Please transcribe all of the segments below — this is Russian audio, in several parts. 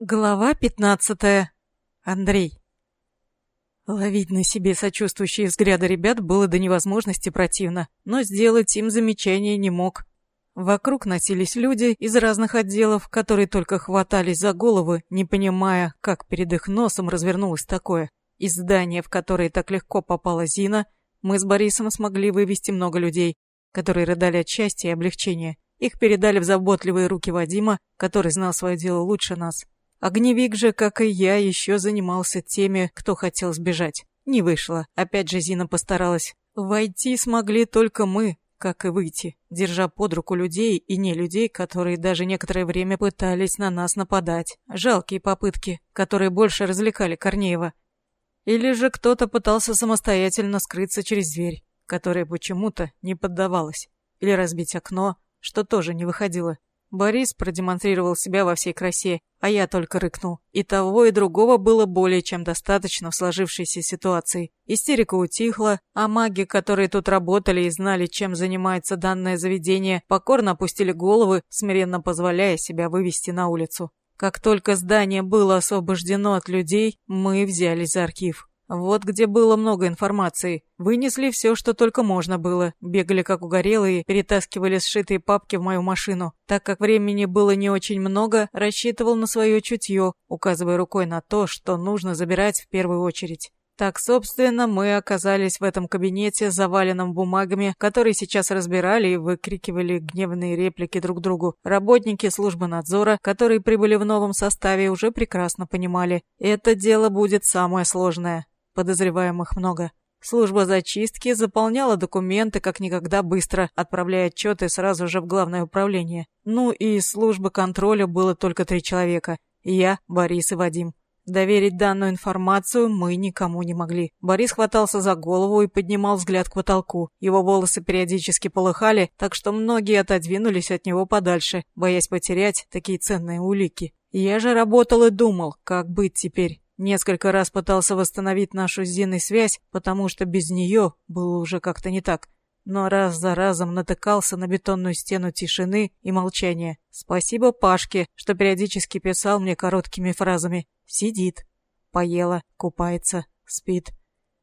Глава пятнадцатая. Андрей. Ловить на себе сочувствующие взгляды ребят было до невозможности противно, но сделать им замечание не мог. Вокруг носились люди из разных отделов, которые только хватались за головы, не понимая, как перед их носом развернулось такое. Из здания, в которое так легко попала Зина, мы с Борисом смогли вывести много людей, которые рыдали от счастья и облегчения. Их передали в заботливые руки Вадима, который знал свое дело лучше нас. Огневик же, как и я, еще занимался теми, кто хотел сбежать. Не вышло. Опять же Зина постаралась. Войти смогли только мы, как и выйти, держа под руку людей и не людей, которые даже некоторое время пытались на нас нападать. Жалкие попытки, которые больше развлекали Корнеева. Или же кто-то пытался самостоятельно скрыться через дверь, которая почему-то не поддавалась. Или разбить окно, что тоже не выходило. Борис продемонстрировал себя во всей красе, а я только рыкнул. И того, и другого было более чем достаточно в сложившейся ситуации. Истерика утихла, а маги, которые тут работали и знали, чем занимается данное заведение, покорно опустили головы, смиренно позволяя себя вывести на улицу. Как только здание было освобождено от людей, мы взялись за архив. Вот где было много информации. Вынесли все, что только можно было. Бегали как угорелые, перетаскивали сшитые папки в мою машину. Так как времени было не очень много, рассчитывал на свое чутье, указывая рукой на то, что нужно забирать в первую очередь. Так, собственно, мы оказались в этом кабинете, заваленном бумагами, которые сейчас разбирали и выкрикивали гневные реплики друг другу. Работники службы надзора, которые прибыли в новом составе, уже прекрасно понимали, это дело будет самое сложное. Подозреваемых много. Служба зачистки заполняла документы как никогда быстро, отправляя отчеты сразу же в главное управление. Ну и службы контроля было только три человека. Я, Борис и Вадим. Доверить данную информацию мы никому не могли. Борис хватался за голову и поднимал взгляд к потолку. Его волосы периодически полыхали, так что многие отодвинулись от него подальше, боясь потерять такие ценные улики. Я же работал и думал, как быть теперь. Несколько раз пытался восстановить нашу с Зиной связь, потому что без нее было уже как-то не так. Но раз за разом натыкался на бетонную стену тишины и молчания. Спасибо Пашке, что периодически писал мне короткими фразами. Сидит, поела, купается, спит.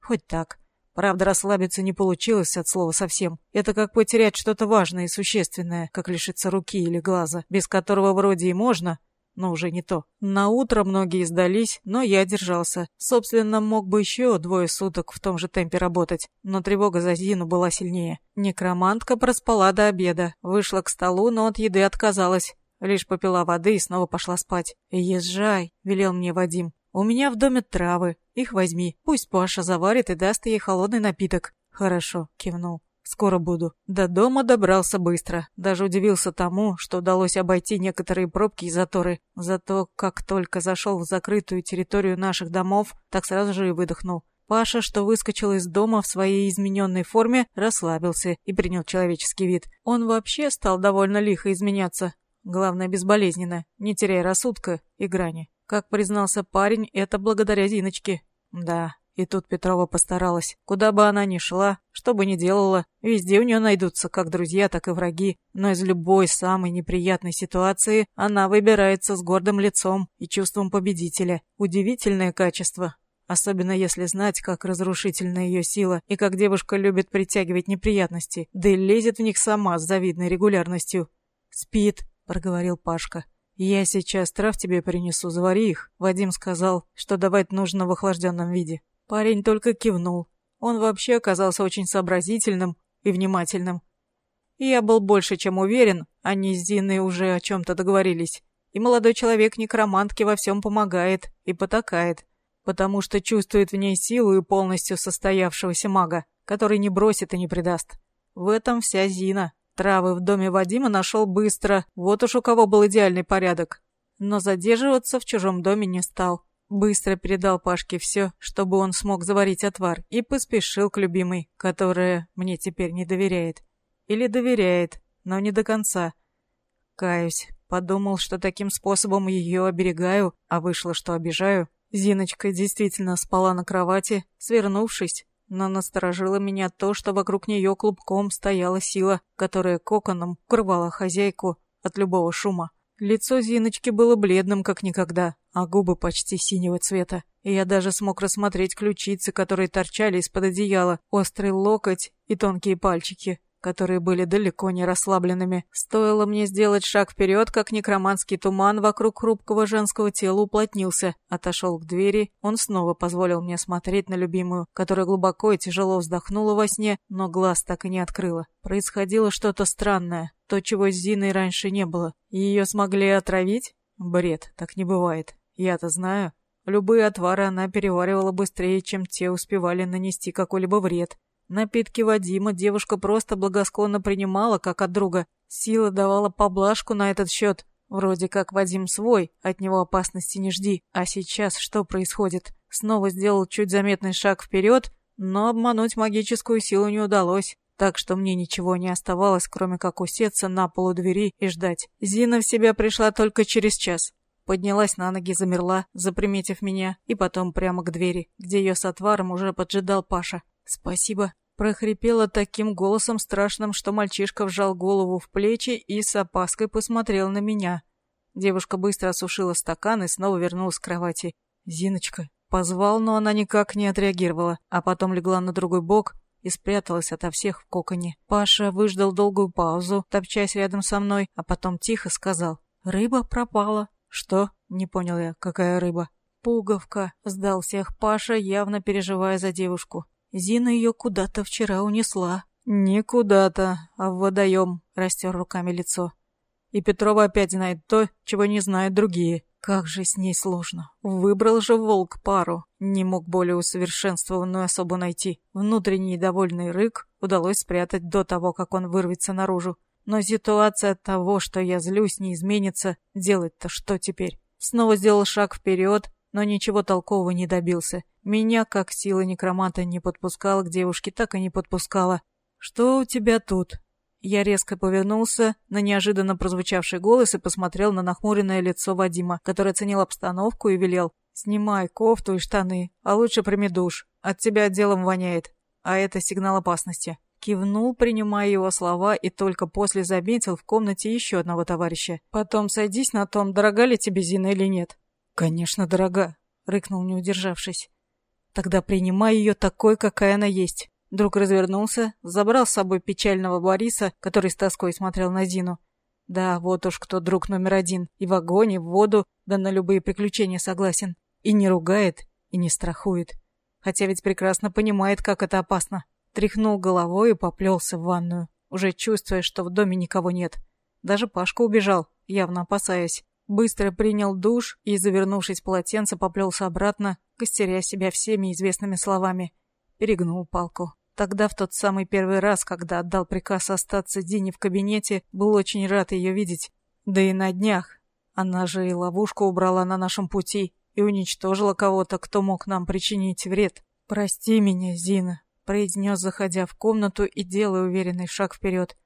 Хоть так. Правда, расслабиться не получилось от слова совсем. Это как потерять что-то важное и существенное, как лишиться руки или глаза, без которого вроде и можно, но уже не то. На утро многие сдались, но я держался. Собственно, мог бы еще двое суток в том же темпе работать, но тревога за Зину была сильнее. Некромантка проспала до обеда, вышла к столу, но от еды отказалась. Лишь попила воды и снова пошла спать. «Езжай», — велел мне Вадим. «У меня в доме травы. Их возьми. Пусть Паша заварит и даст ей холодный напиток». «Хорошо», — кивнул. Скоро буду. До дома добрался быстро. Даже удивился тому, что удалось обойти некоторые пробки и заторы. Зато как только зашел в закрытую территорию наших домов, так сразу же и выдохнул. Паша, что выскочил из дома в своей измененной форме, расслабился и принял человеческий вид. Он вообще стал довольно лихо изменяться. Главное, безболезненно, не теряя рассудка и грани. Как признался парень, это благодаря Зиночке. Да, и тут Петрова постаралась. Куда бы она ни шла, что бы ни делала, везде у нее найдутся как друзья, так и враги. Но из любой самой неприятной ситуации она выбирается с гордым лицом и чувством победителя. Удивительное качество. Особенно если знать, как разрушительна ее сила и как девушка любит притягивать неприятности, да и лезет в них сама с завидной регулярностью. «Спит», — проговорил Пашка. «Я сейчас трав тебе принесу, завари их». Вадим сказал, что давать нужно в охлажденном виде. Парень только кивнул. Он вообще оказался очень сообразительным и внимательным. И я был больше чем уверен, они с Зиной уже о чем-то договорились. И молодой человек некромантке во всем помогает и потакает, потому что чувствует в ней силу и полностью состоявшегося мага, который не бросит и не предаст. В этом вся Зина. Травы в доме Вадима нашел быстро, вот уж у кого был идеальный порядок. Но задерживаться в чужом доме не стал. Быстро передал Пашке все, чтобы он смог заварить отвар, и поспешил к любимой, которая мне теперь не доверяет. Или доверяет, но не до конца. Каюсь. Подумал, что таким способом ее оберегаю, а вышло, что обижаю. Зиночка действительно спала на кровати, свернувшись, но насторожило меня то, что вокруг нее клубком стояла сила, которая коконом укрывала хозяйку от любого шума. Лицо Зиночки было бледным, как никогда, а губы почти синего цвета. И я даже смог рассмотреть ключицы, которые торчали из-под одеяла, острый локоть и тонкие пальчики которые были далеко не расслабленными. Стоило мне сделать шаг вперед, как некроманский туман вокруг хрупкого женского тела уплотнился. Отошел к двери, он снова позволил мне смотреть на любимую, которая глубоко и тяжело вздохнула во сне, но глаз так и не открыла. Происходило что-то странное, то, чего с Зиной раньше не было. Ее смогли отравить? Бред, так не бывает. Я-то знаю. Любые отвары она переваривала быстрее, чем те успевали нанести какой-либо вред. Напитки Вадима девушка просто благосклонно принимала, как от друга. Сила давала поблажку на этот счет. Вроде как Вадим свой, от него опасности не жди. А сейчас что происходит? Снова сделал чуть заметный шаг вперед, но обмануть магическую силу не удалось. Так что мне ничего не оставалось, кроме как усеться на полу двери и ждать. Зина в себя пришла только через час. Поднялась на ноги, замерла, заприметив меня, и потом прямо к двери, где ее с отваром уже поджидал Паша. «Спасибо», Прохрипела таким голосом страшным, что мальчишка вжал голову в плечи и с опаской посмотрел на меня. Девушка быстро осушила стакан и снова вернулась к кровати. «Зиночка!» Позвал, но она никак не отреагировала, а потом легла на другой бок и спряталась ото всех в коконе. Паша выждал долгую паузу, топчась рядом со мной, а потом тихо сказал «Рыба пропала». «Что?» — не понял я. «Какая рыба?» «Пуговка», — сдал всех Паша, явно переживая за девушку. Зина ее куда-то вчера унесла. Не куда-то, а в водоем, растер руками лицо. И Петрова опять знает то, чего не знают другие. Как же с ней сложно. Выбрал же волк пару. Не мог более усовершенствованную особу найти. Внутренний довольный рык удалось спрятать до того, как он вырвется наружу. Но ситуация того, что я злюсь, не изменится. Делать-то что теперь? Снова сделал шаг вперед, но ничего толкового не добился. Меня, как сила некроманта, не подпускала к девушке, так и не подпускала. «Что у тебя тут?» Я резко повернулся на неожиданно прозвучавший голос и посмотрел на нахмуренное лицо Вадима, который оценил обстановку и велел. «Снимай кофту и штаны, а лучше прими душ. От тебя отделом воняет, а это сигнал опасности». Кивнул, принимая его слова, и только после заметил в комнате еще одного товарища. «Потом садись на том, дорога ли тебе Зина или нет». «Конечно, дорога», — рыкнул, не удержавшись. «Тогда принимай ее такой, какая она есть». Друг развернулся, забрал с собой печального Бориса, который с тоской смотрел на Зину. Да, вот уж кто друг номер один. И в огонь, и в воду, да на любые приключения согласен. И не ругает, и не страхует. Хотя ведь прекрасно понимает, как это опасно. Тряхнул головой и поплелся в ванную, уже чувствуя, что в доме никого нет. Даже Пашка убежал, явно опасаясь. Быстро принял душ и, завернувшись в полотенце, поплелся обратно, костеря себя всеми известными словами. Перегнул палку. Тогда, в тот самый первый раз, когда отдал приказ остаться Дине в кабинете, был очень рад ее видеть. Да и на днях. Она же и ловушку убрала на нашем пути и уничтожила кого-то, кто мог нам причинить вред. «Прости меня, Зина», — произнес, заходя в комнату и делая уверенный шаг вперед.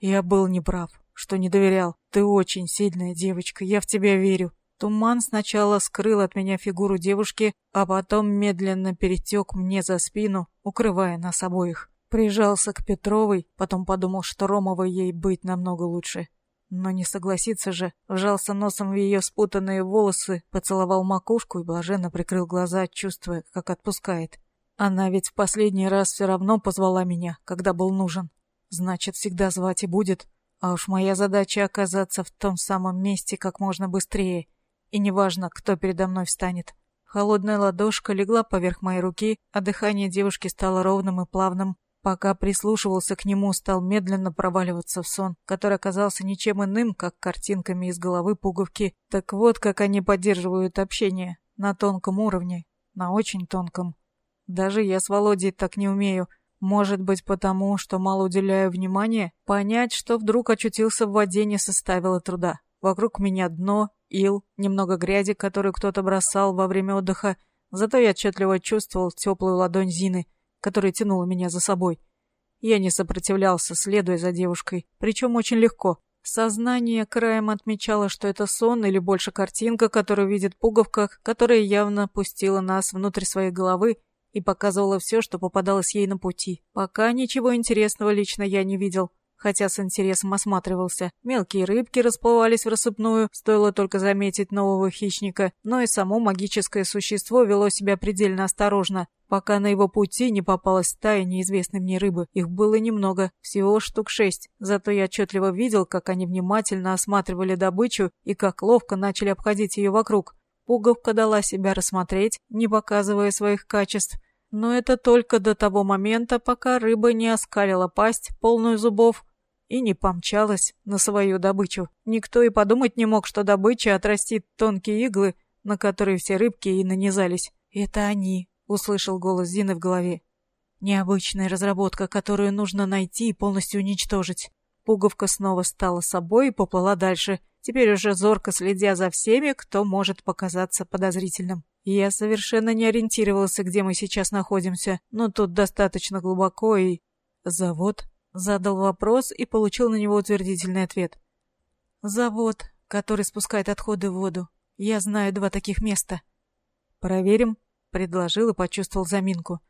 «Я был неправ что не доверял. Ты очень сильная девочка, я в тебя верю. Туман сначала скрыл от меня фигуру девушки, а потом медленно перетек мне за спину, укрывая нас обоих. Прижался к Петровой, потом подумал, что Ромовой ей быть намного лучше. Но не согласиться же, вжался носом в ее спутанные волосы, поцеловал макушку и блаженно прикрыл глаза, чувствуя, как отпускает. Она ведь в последний раз все равно позвала меня, когда был нужен. Значит, всегда звать и будет. А уж моя задача оказаться в том самом месте как можно быстрее. И неважно, кто передо мной встанет. Холодная ладошка легла поверх моей руки, а дыхание девушки стало ровным и плавным. Пока прислушивался к нему, стал медленно проваливаться в сон, который оказался ничем иным, как картинками из головы пуговки. Так вот, как они поддерживают общение. На тонком уровне. На очень тонком. Даже я с Володей так не умею. Может быть, потому, что мало уделяю внимания? Понять, что вдруг очутился в воде, не составило труда. Вокруг меня дно, ил, немного грязи, которую кто-то бросал во время отдыха. Зато я отчетливо чувствовал теплую ладонь Зины, которая тянула меня за собой. Я не сопротивлялся, следуя за девушкой, причем очень легко. Сознание краем отмечало, что это сон или больше картинка, которую видит пуговка, которая явно пустила нас внутрь своей головы и показывала все, что попадалось ей на пути. Пока ничего интересного лично я не видел. хотя с интересом осматривался. Мелкие рыбки расплывались в рассыпную, стоило только заметить нового хищника, но и само магическое существо вело себя предельно осторожно, пока на его пути не попалась стая неизвестной мне рыбы. Их было немного, всего штук шесть, зато я отчетливо видел, как они внимательно осматривали добычу и как ловко начали обходить ее вокруг. Пуговка дала себя рассмотреть, не показывая своих качеств, но это только до того момента, пока рыба не оскалила пасть, полную зубов, и не помчалась на свою добычу. Никто и подумать не мог, что добыча отрастит тонкие иглы, на которые все рыбки и нанизались. «Это они», — услышал голос Зины в голове. «Необычная разработка, которую нужно найти и полностью уничтожить». Пуговка снова стала собой и поплыла дальше, теперь уже зорко следя за всеми, кто может показаться подозрительным. Я совершенно не ориентировался, где мы сейчас находимся, но тут достаточно глубоко и... Завод? Задал вопрос и получил на него утвердительный ответ. Завод, который спускает отходы в воду. Я знаю два таких места. Проверим, предложил и почувствовал заминку.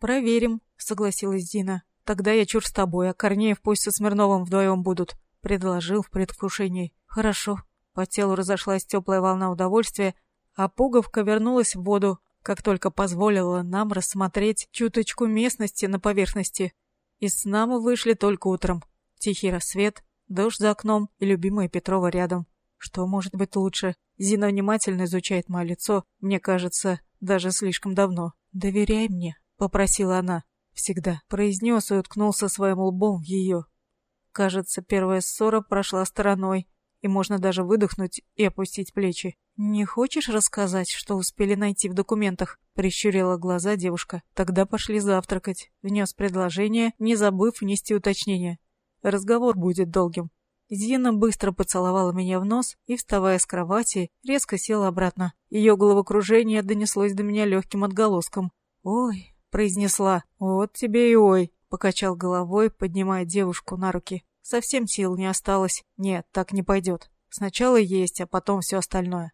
Проверим, согласилась Дина. Тогда я чур с тобой, а Корнеев пусть со Смирновым вдвоем будут, предложил в предвкушении. Хорошо. По телу разошлась теплая волна удовольствия, а пуговка вернулась в воду, как только позволила нам рассмотреть чуточку местности на поверхности. Из сна мы вышли только утром. Тихий рассвет, дождь за окном и любимая Петрова рядом. Что может быть лучше? Зина внимательно изучает мое лицо, мне кажется, даже слишком давно. «Доверяй мне», — попросила она. «Всегда», — произнес и уткнулся своим лбом в ее. Кажется, первая ссора прошла стороной, и можно даже выдохнуть и опустить плечи. «Не хочешь рассказать, что успели найти в документах?» — прищурила глаза девушка. «Тогда пошли завтракать», — внес предложение, не забыв внести уточнение. «Разговор будет долгим». Зина быстро поцеловала меня в нос и, вставая с кровати, резко села обратно. Ее головокружение донеслось до меня легким отголоском. «Ой», — произнесла, — «вот тебе и ой», — покачал головой, поднимая девушку на руки. Совсем сил не осталось. Нет, так не пойдет. Сначала есть, а потом все остальное.